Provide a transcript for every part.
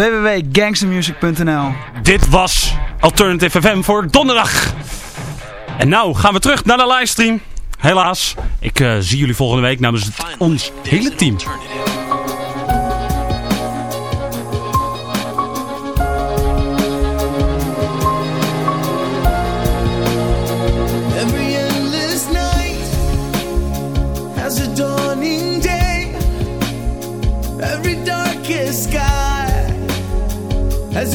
www.gangstermusic.nl Dit was Alternative FM voor donderdag. En nou gaan we terug naar de livestream. Helaas, ik eh, zie jullie volgende week namens ons hele team.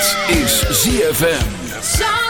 Dit is ZFM.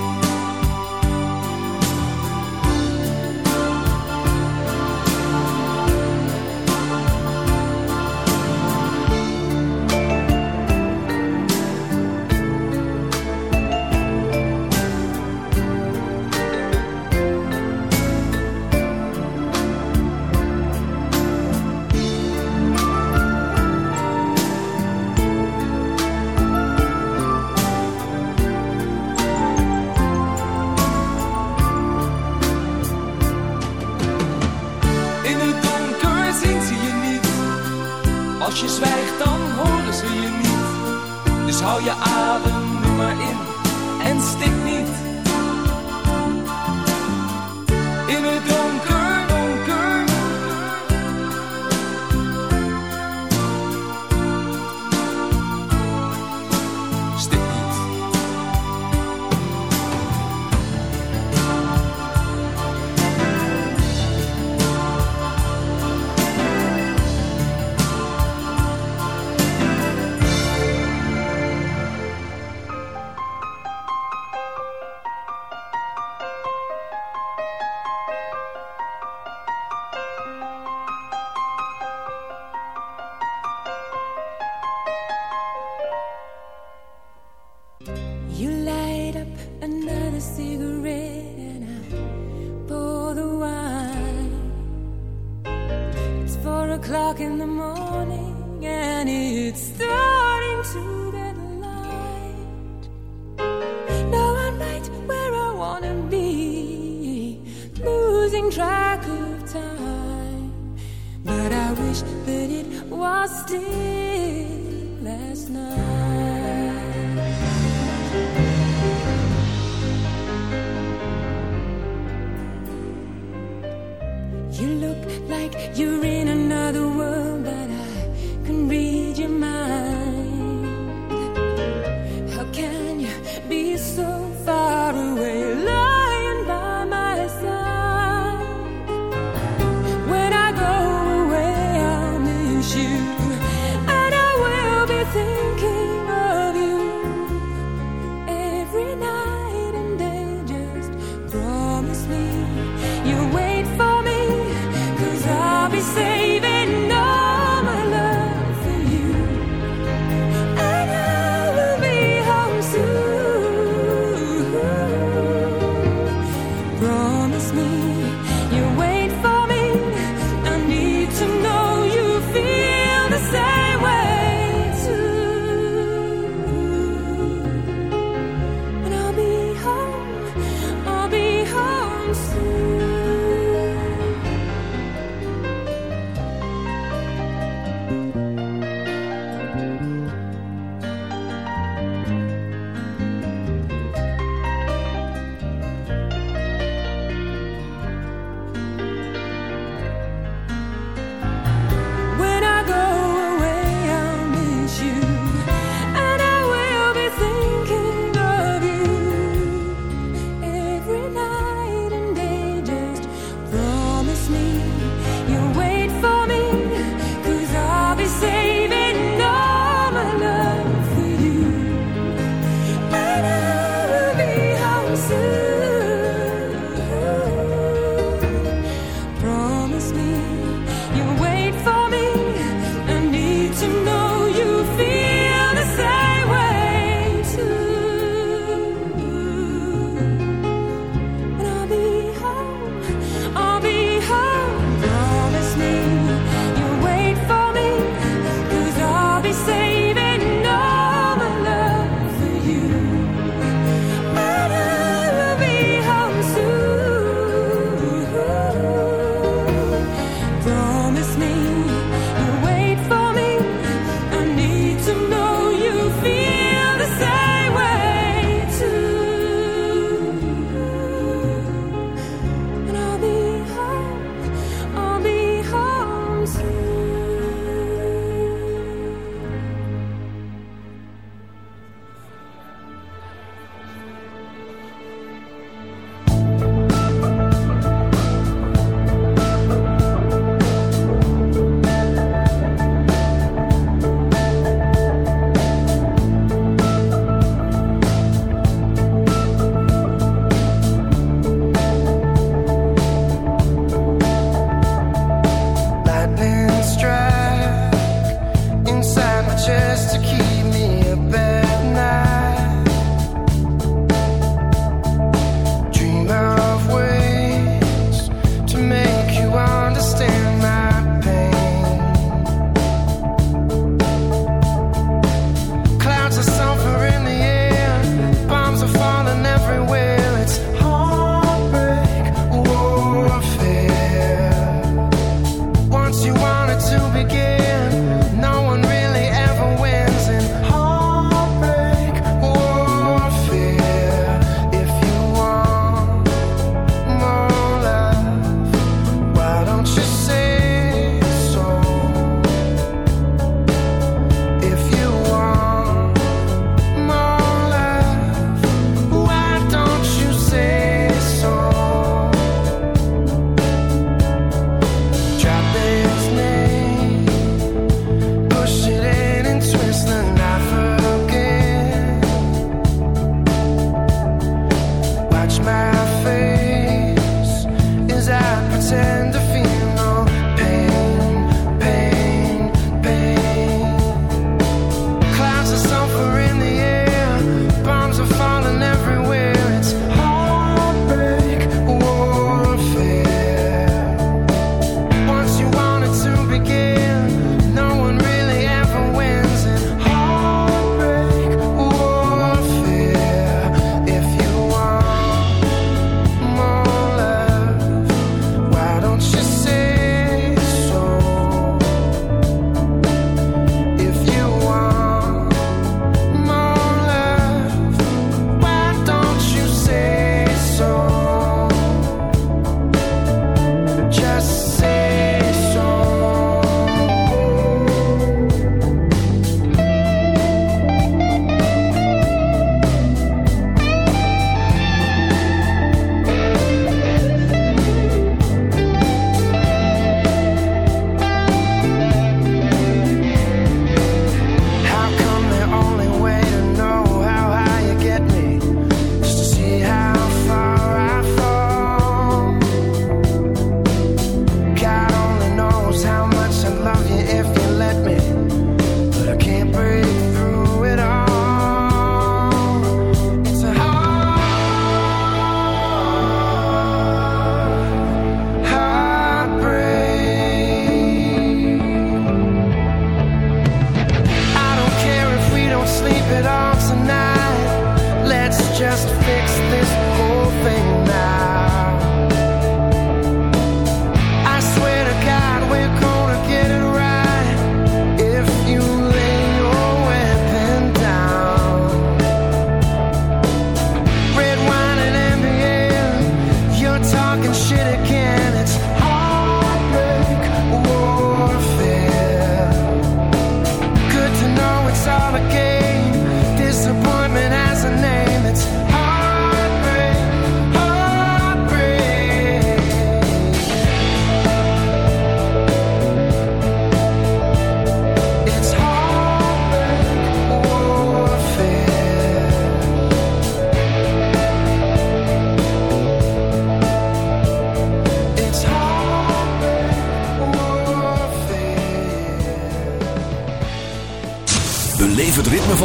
but it was still last night.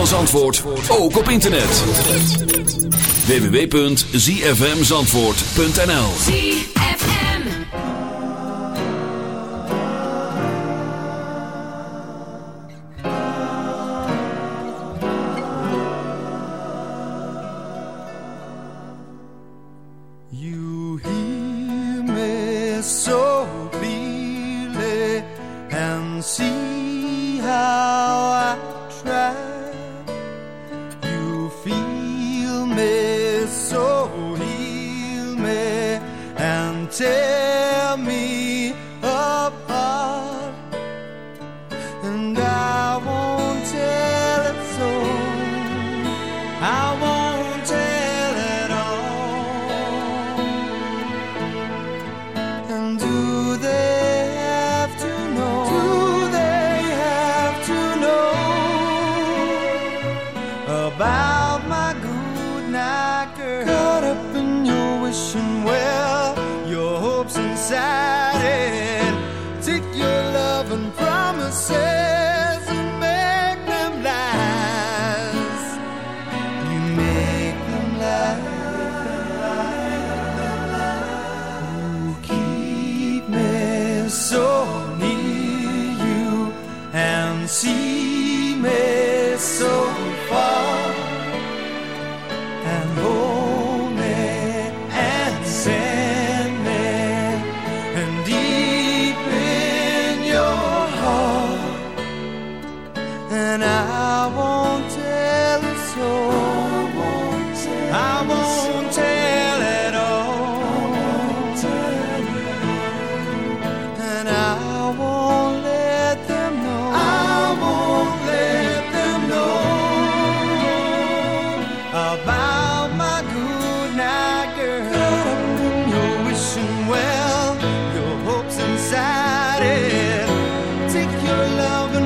van ook op internet. www.zfmzandvoort.nl You hear me so your love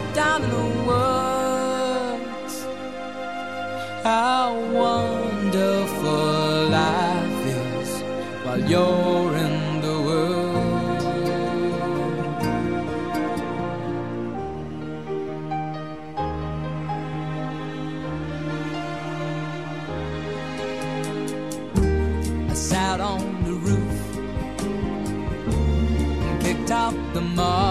down in the words how wonderful life is while you're in the world. I sat on the roof and kicked out the moss.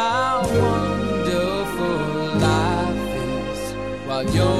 How wonderful life is while you're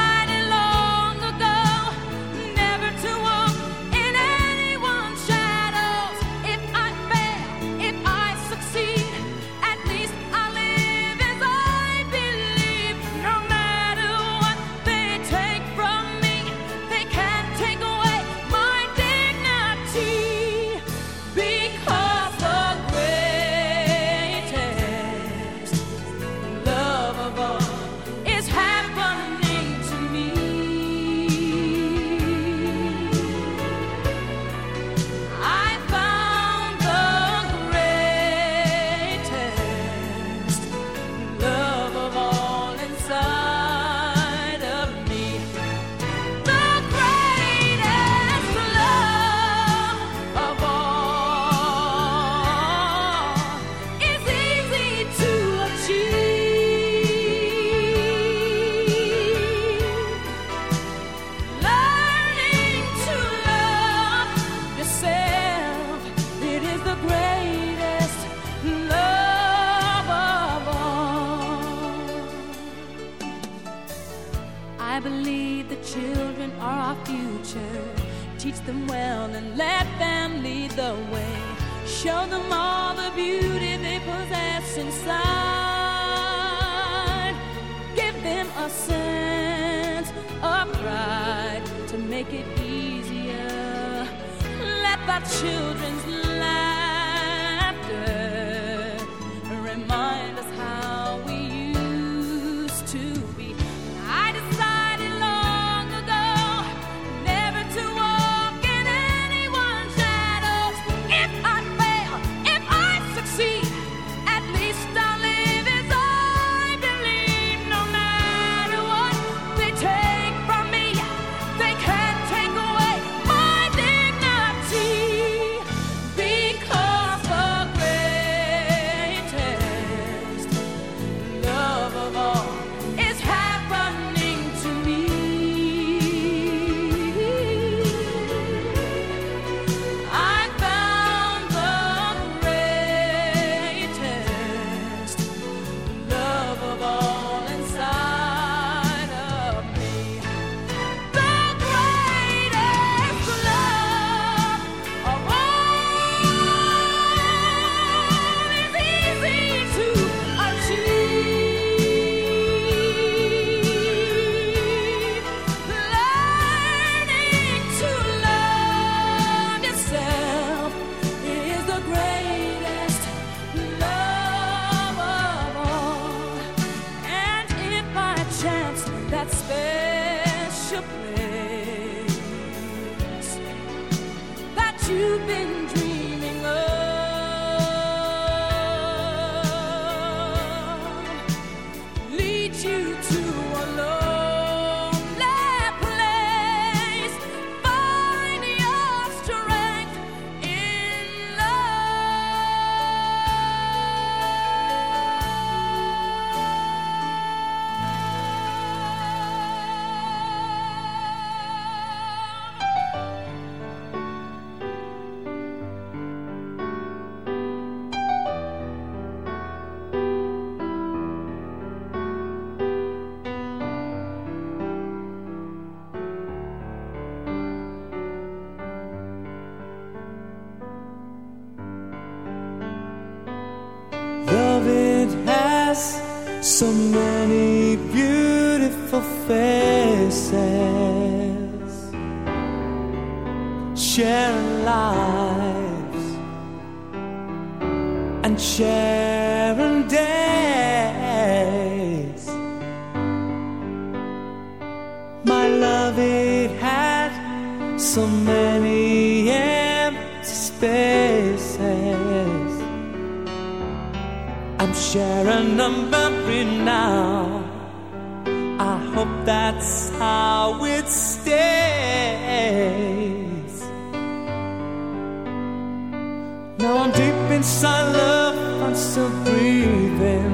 Deep inside love, I'm still breathing.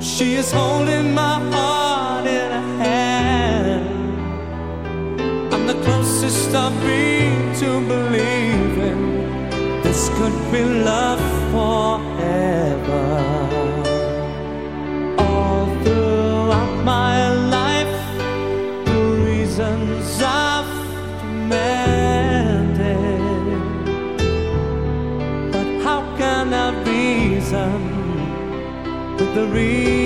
She is holding my heart in her hand. I'm the closest I've been to believing this could be love for. The reason.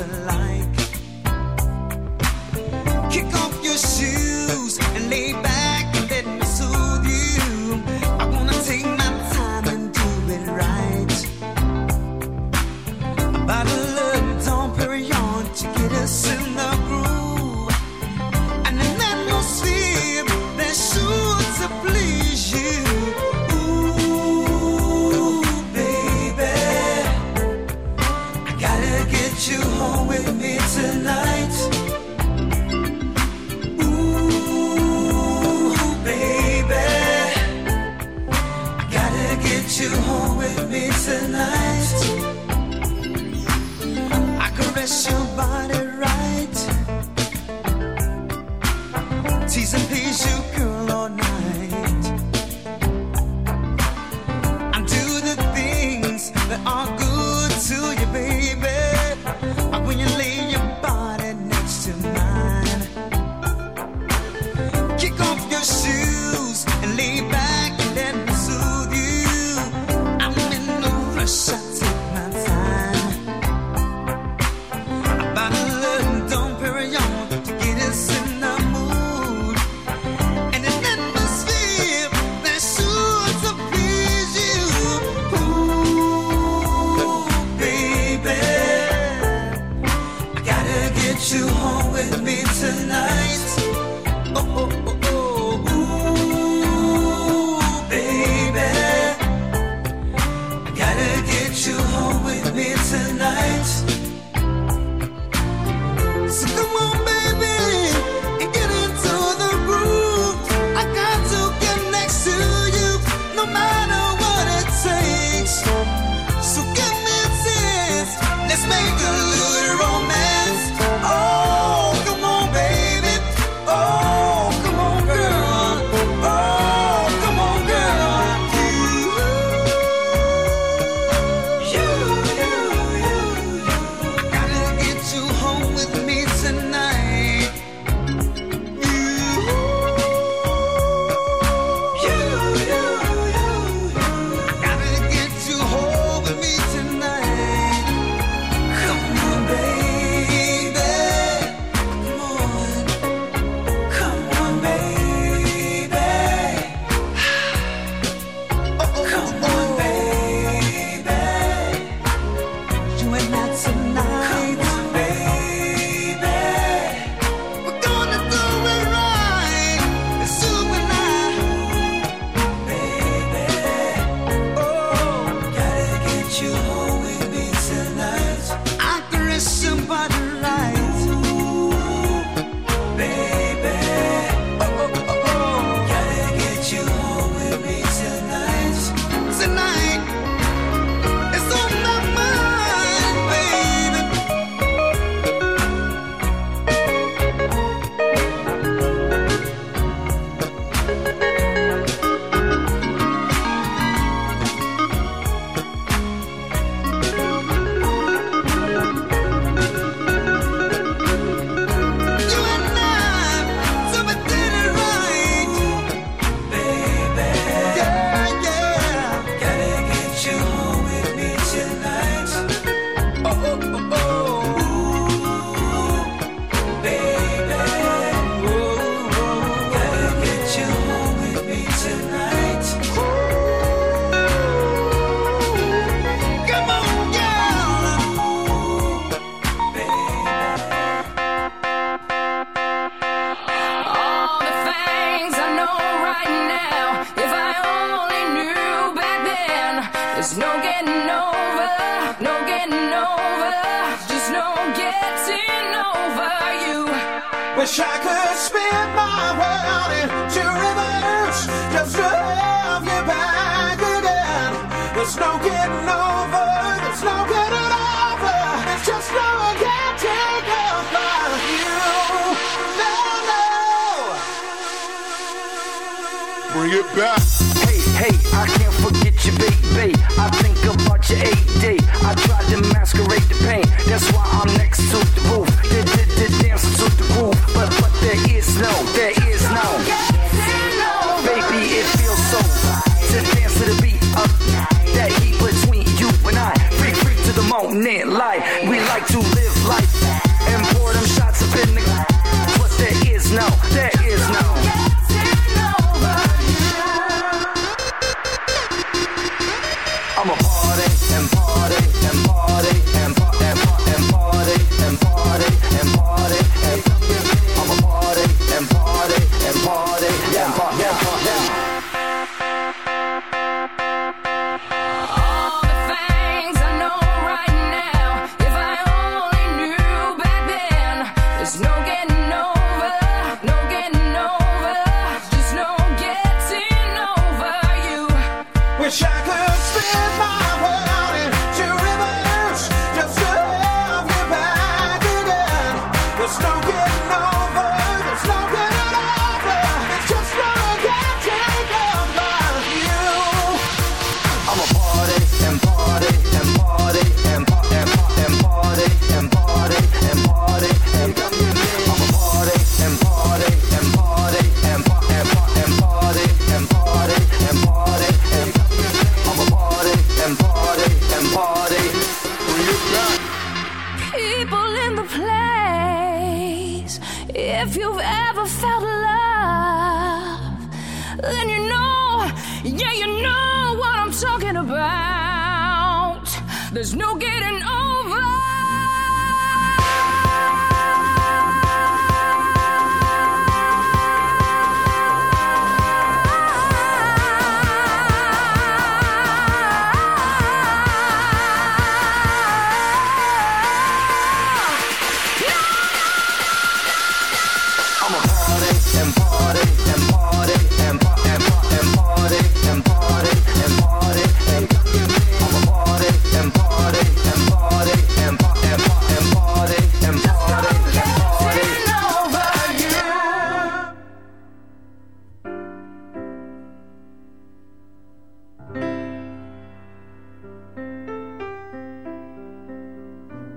alive. get you home with me tonight. oh. oh, oh.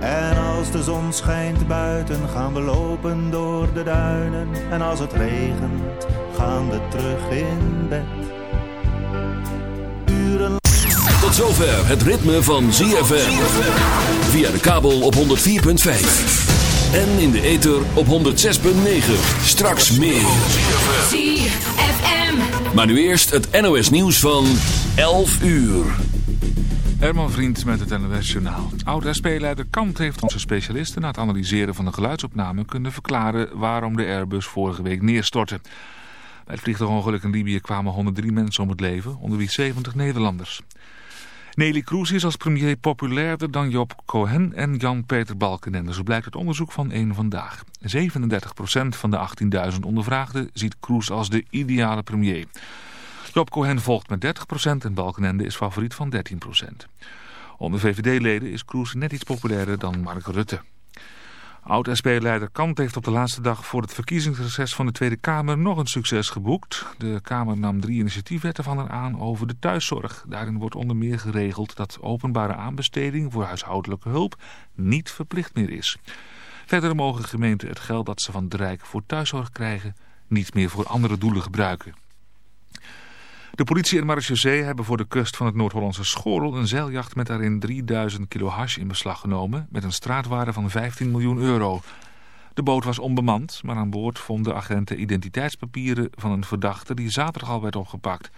En als de zon schijnt buiten gaan we lopen door de duinen. En als het regent gaan we terug in bed. Uren Tot zover het ritme van ZFM. Via de kabel op 104.5. En in de ether op 106.9. Straks meer. ZFM. Maar nu eerst het NOS nieuws van 11 uur. Herman Vriend met het NOS Journaal. Oud-SP-leider Kant heeft onze specialisten na het analyseren van de geluidsopname kunnen verklaren waarom de Airbus vorige week neerstortte. Bij het vliegtuigongeluk in Libië kwamen 103 mensen om het leven, onder wie 70 Nederlanders. Nelly Kroes is als premier populairder dan Job Cohen en Jan-Peter Balkenende. Zo blijkt uit onderzoek van één Vandaag. 37% van de 18.000 ondervraagden ziet Kroes als de ideale premier. Job Cohen volgt met 30% en Balkenende is favoriet van 13%. Onder VVD-leden is Kroes net iets populairder dan Mark Rutte. Oud-SP-leider Kant heeft op de laatste dag voor het verkiezingsreces van de Tweede Kamer nog een succes geboekt. De Kamer nam drie initiatiefwetten van haar aan over de thuiszorg. Daarin wordt onder meer geregeld dat openbare aanbesteding voor huishoudelijke hulp niet verplicht meer is. Verder mogen gemeenten het geld dat ze van het Rijk voor thuiszorg krijgen niet meer voor andere doelen gebruiken. De politie en marechaussee hebben voor de kust van het Noord-Hollandse Schorel een zeiljacht met daarin 3000 kilo hash in beslag genomen met een straatwaarde van 15 miljoen euro. De boot was onbemand, maar aan boord vonden agenten identiteitspapieren van een verdachte die zaterdag al werd opgepakt.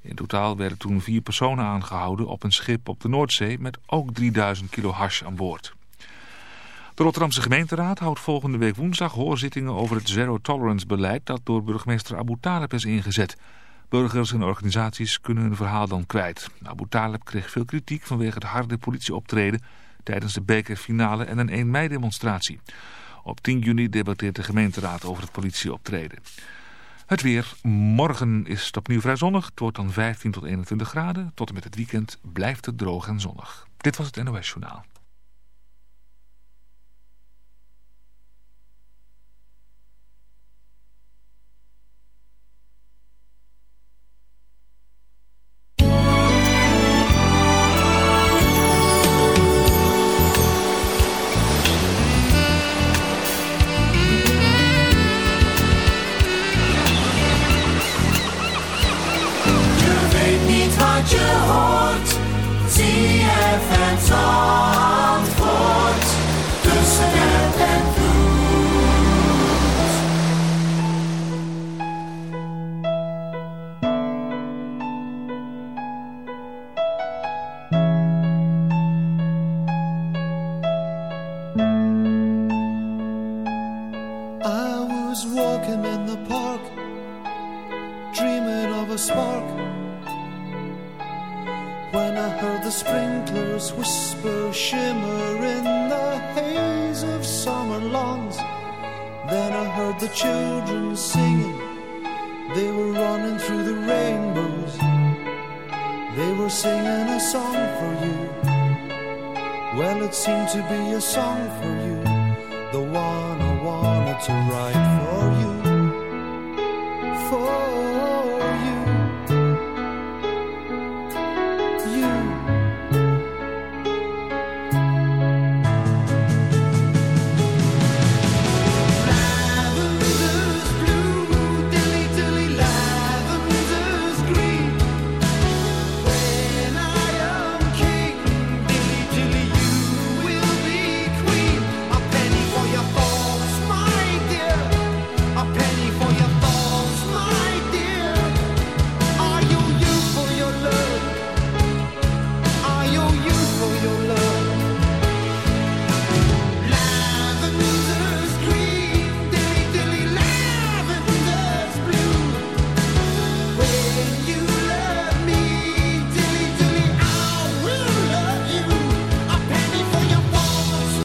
In totaal werden toen vier personen aangehouden op een schip op de Noordzee met ook 3000 kilo hash aan boord. De Rotterdamse gemeenteraad houdt volgende week woensdag hoorzittingen over het zero-tolerance beleid dat door burgemeester Abu Talib is ingezet. Burgers en organisaties kunnen hun verhaal dan kwijt. Abu Talib kreeg veel kritiek vanwege het harde politieoptreden tijdens de bekerfinale en een 1 mei demonstratie. Op 10 juni debatteert de gemeenteraad over het politieoptreden. Het weer. Morgen is het opnieuw vrij zonnig. Het wordt dan 15 tot 21 graden. Tot en met het weekend blijft het droog en zonnig. Dit was het NOS Journaal. ZFM Zandvoort.